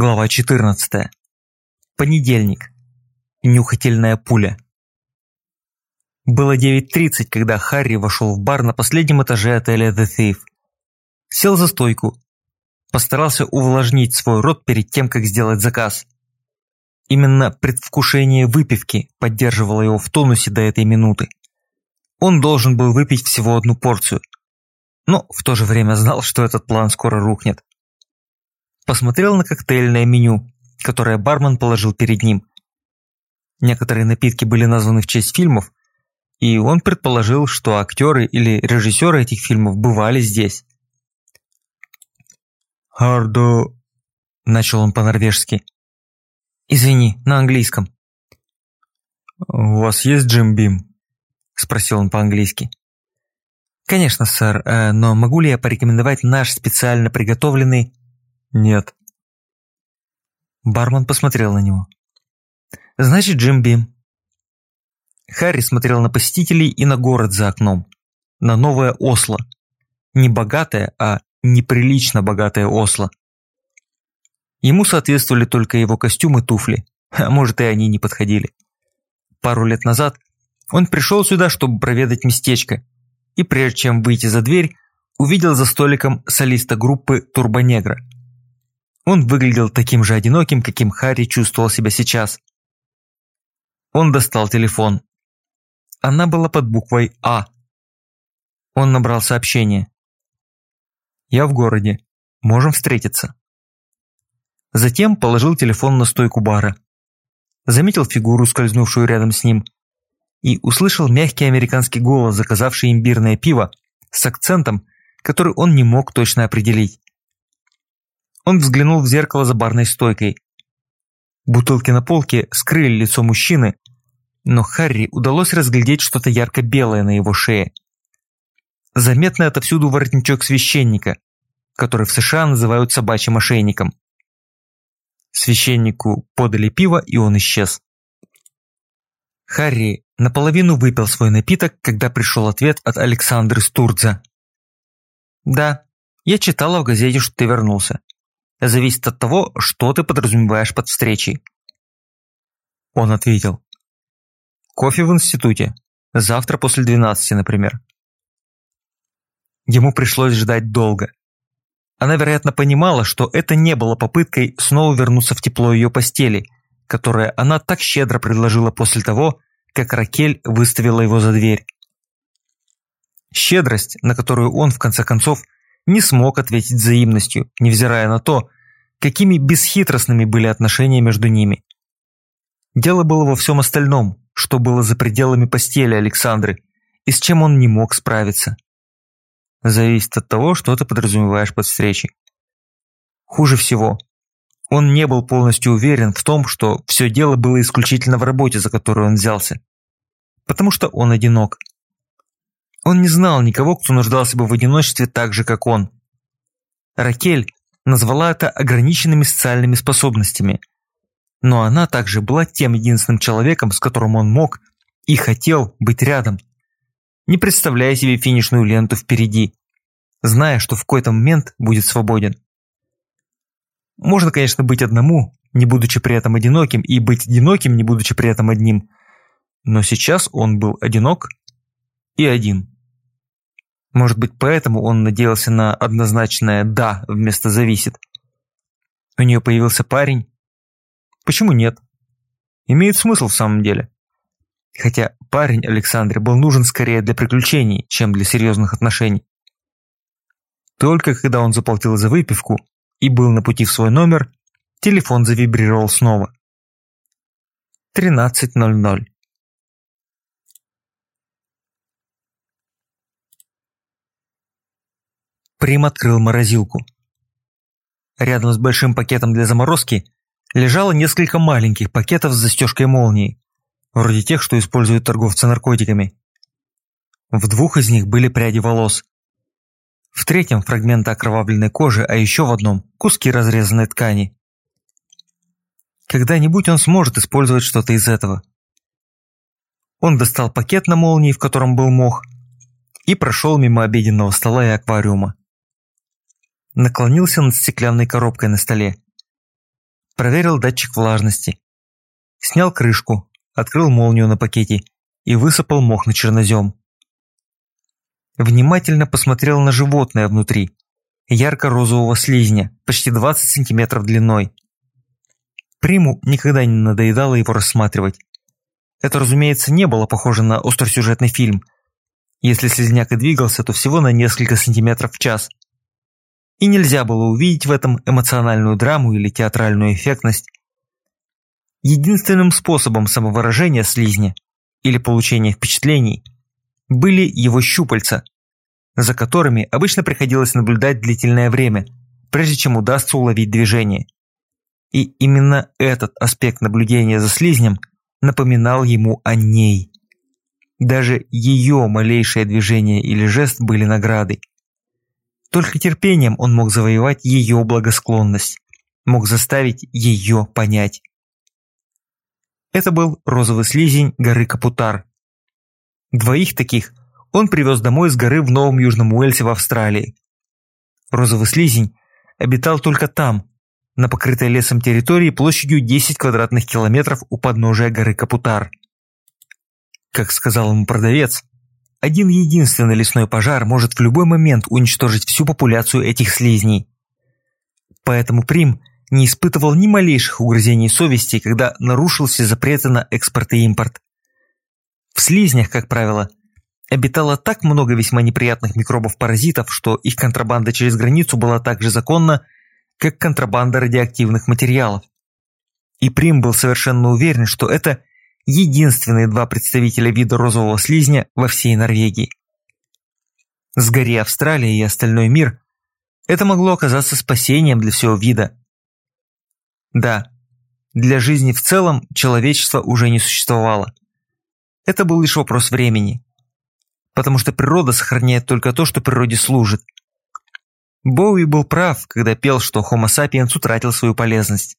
Глава 14. Понедельник. Нюхательная пуля. Было 9.30, когда Харри вошел в бар на последнем этаже отеля The Thief. Сел за стойку. Постарался увлажнить свой рот перед тем, как сделать заказ. Именно предвкушение выпивки поддерживало его в тонусе до этой минуты. Он должен был выпить всего одну порцию. Но в то же время знал, что этот план скоро рухнет посмотрел на коктейльное меню, которое бармен положил перед ним. Некоторые напитки были названы в честь фильмов, и он предположил, что актеры или режиссеры этих фильмов бывали здесь. «Хардо...» – начал он по-норвежски. «Извини, на английском». «У вас есть Джим Бим?» – спросил он по-английски. «Конечно, сэр, э, но могу ли я порекомендовать наш специально приготовленный «Нет». Бармен посмотрел на него. «Значит, Джим Бим». Харри смотрел на посетителей и на город за окном. На новое Осло. Не богатое, а неприлично богатое Осло. Ему соответствовали только его костюм и туфли, а может и они не подходили. Пару лет назад он пришел сюда, чтобы проведать местечко, и прежде чем выйти за дверь, увидел за столиком солиста группы «Турбонегра». Он выглядел таким же одиноким, каким Харри чувствовал себя сейчас. Он достал телефон. Она была под буквой «А». Он набрал сообщение. «Я в городе. Можем встретиться». Затем положил телефон на стойку бара. Заметил фигуру, скользнувшую рядом с ним, и услышал мягкий американский голос, заказавший имбирное пиво, с акцентом, который он не мог точно определить. Он взглянул в зеркало за барной стойкой. Бутылки на полке скрыли лицо мужчины, но Харри удалось разглядеть что-то ярко-белое на его шее. Заметный отовсюду воротничок священника, который в США называют собачьим ошейником. Священнику подали пиво, и он исчез. Харри наполовину выпил свой напиток, когда пришел ответ от Александры Стурдза. «Да, я читала в газете, что ты вернулся зависит от того, что ты подразумеваешь под встречей. Он ответил. Кофе в институте. Завтра после 12, например. Ему пришлось ждать долго. Она, вероятно, понимала, что это не было попыткой снова вернуться в тепло ее постели, которое она так щедро предложила после того, как Ракель выставила его за дверь. Щедрость, на которую он, в конце концов, не смог ответить взаимностью, невзирая на то, какими бесхитростными были отношения между ними. Дело было во всем остальном, что было за пределами постели Александры, и с чем он не мог справиться. Зависит от того, что ты подразумеваешь под встречей. Хуже всего, он не был полностью уверен в том, что все дело было исключительно в работе, за которую он взялся. Потому что он одинок. Он не знал никого, кто нуждался бы в одиночестве так же, как он. Ракель назвала это ограниченными социальными способностями. Но она также была тем единственным человеком, с которым он мог и хотел быть рядом, не представляя себе финишную ленту впереди, зная, что в какой-то момент будет свободен. Можно, конечно, быть одному, не будучи при этом одиноким, и быть одиноким, не будучи при этом одним, но сейчас он был одинок и один. Может быть, поэтому он надеялся на однозначное «да» вместо «зависит». У нее появился парень. Почему нет? Имеет смысл в самом деле. Хотя парень Александре был нужен скорее для приключений, чем для серьезных отношений. Только когда он заплатил за выпивку и был на пути в свой номер, телефон завибрировал снова. 13.00 Прим открыл морозилку. Рядом с большим пакетом для заморозки лежало несколько маленьких пакетов с застежкой молнии, вроде тех, что используют торговцы наркотиками. В двух из них были пряди волос. В третьем – фрагменты окровавленной кожи, а еще в одном – куски разрезанной ткани. Когда-нибудь он сможет использовать что-то из этого. Он достал пакет на молнии, в котором был мох, и прошел мимо обеденного стола и аквариума наклонился над стеклянной коробкой на столе. проверил датчик влажности, снял крышку, открыл молнию на пакете и высыпал мох на чернозем. Внимательно посмотрел на животное внутри, ярко-розового слизня, почти 20 сантиметров длиной. Приму никогда не надоедало его рассматривать. Это, разумеется, не было похоже на остросюжетный фильм. Если слизняк и двигался, то всего на несколько сантиметров в час. И нельзя было увидеть в этом эмоциональную драму или театральную эффектность. Единственным способом самовыражения слизня или получения впечатлений были его щупальца, за которыми обычно приходилось наблюдать длительное время, прежде чем удастся уловить движение. И именно этот аспект наблюдения за слизнем напоминал ему о ней. Даже ее малейшее движение или жест были наградой. Только терпением он мог завоевать ее благосклонность, мог заставить ее понять. Это был розовый слизень горы Капутар. Двоих таких он привез домой с горы в Новом Южном Уэльсе в Австралии. Розовый слизень обитал только там, на покрытой лесом территории площадью 10 квадратных километров у подножия горы Капутар. Как сказал ему продавец, один единственный лесной пожар может в любой момент уничтожить всю популяцию этих слизней. Поэтому Прим не испытывал ни малейших угрызений совести, когда нарушил все запреты на экспорт и импорт. В слизнях, как правило, обитало так много весьма неприятных микробов-паразитов, что их контрабанда через границу была так же законна, как контрабанда радиоактивных материалов. И Прим был совершенно уверен, что это единственные два представителя вида розового слизня во всей Норвегии. Сгори Австралия и остальной мир, это могло оказаться спасением для всего вида. Да, для жизни в целом человечество уже не существовало. Это был лишь вопрос времени. Потому что природа сохраняет только то, что природе служит. Боуи был прав, когда пел, что Homo sapiens утратил свою полезность.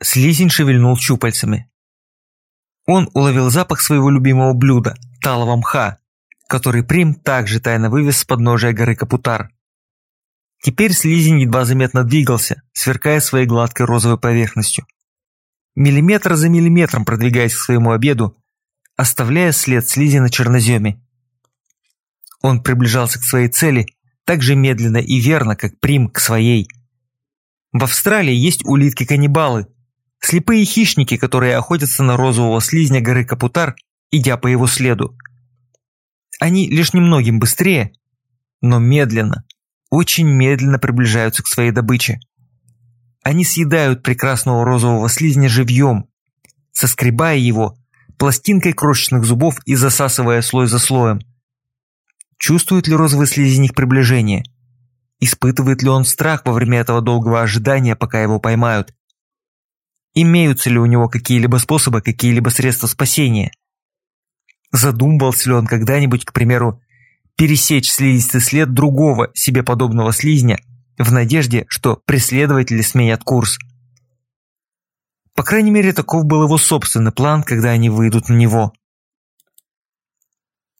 Слизень шевельнул щупальцами. Он уловил запах своего любимого блюда – талого мха, который Прим также тайно вывез с подножия горы Капутар. Теперь слизень едва заметно двигался, сверкая своей гладкой розовой поверхностью. Миллиметр за миллиметром продвигаясь к своему обеду, оставляя след слизи на черноземе. Он приближался к своей цели так же медленно и верно, как Прим к своей. В Австралии есть улитки-каннибалы, Слепые хищники, которые охотятся на розового слизня горы Капутар, идя по его следу. Они лишь немногим быстрее, но медленно, очень медленно приближаются к своей добыче. Они съедают прекрасного розового слизня живьем, соскребая его пластинкой крошечных зубов и засасывая слой за слоем. Чувствует ли розовый слизень их приближение? Испытывает ли он страх во время этого долгого ожидания, пока его поймают? Имеются ли у него какие-либо способы, какие-либо средства спасения? Задумывался ли он когда-нибудь, к примеру, пересечь слизистый след другого себе подобного слизня в надежде, что преследователи сменят курс? По крайней мере, таков был его собственный план, когда они выйдут на него.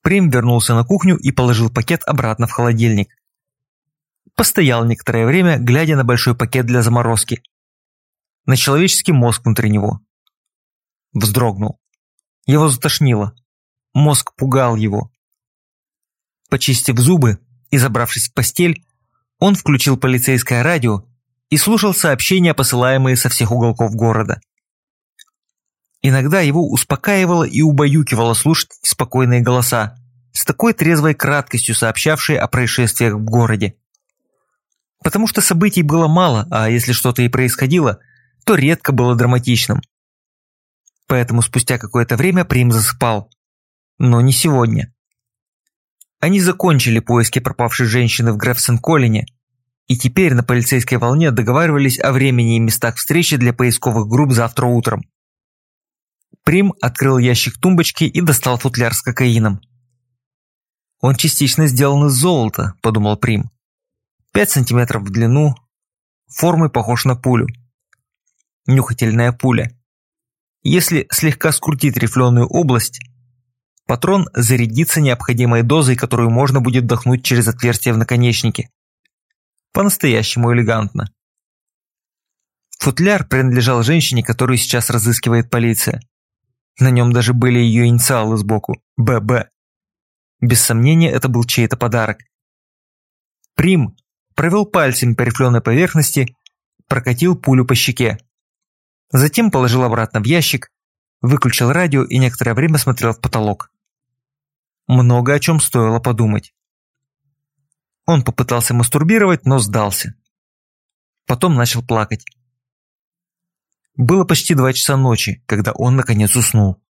Прим вернулся на кухню и положил пакет обратно в холодильник. Постоял некоторое время, глядя на большой пакет для заморозки на человеческий мозг внутри него. Вздрогнул. Его затошнило. Мозг пугал его. Почистив зубы и забравшись в постель, он включил полицейское радио и слушал сообщения, посылаемые со всех уголков города. Иногда его успокаивало и убаюкивало слушать спокойные голоса, с такой трезвой краткостью сообщавшие о происшествиях в городе. Потому что событий было мало, а если что-то и происходило, то редко было драматичным. Поэтому спустя какое-то время Прим засыпал. Но не сегодня. Они закончили поиски пропавшей женщины в Грефсен-Коллине, и теперь на полицейской волне договаривались о времени и местах встречи для поисковых групп завтра утром. Прим открыл ящик тумбочки и достал футляр с кокаином. «Он частично сделан из золота», – подумал Прим. «Пять сантиметров в длину, формой похож на пулю нюхательная пуля. Если слегка скрутить рифленую область, патрон зарядится необходимой дозой, которую можно будет вдохнуть через отверстие в наконечнике. По-настоящему элегантно. Футляр принадлежал женщине, которую сейчас разыскивает полиция. На нем даже были ее инициалы сбоку – ББ. Без сомнения, это был чей-то подарок. Прим провел пальцем по рифленой поверхности, прокатил пулю по щеке. Затем положил обратно в ящик, выключил радио и некоторое время смотрел в потолок. Много о чем стоило подумать. Он попытался мастурбировать, но сдался. Потом начал плакать. Было почти два часа ночи, когда он наконец уснул.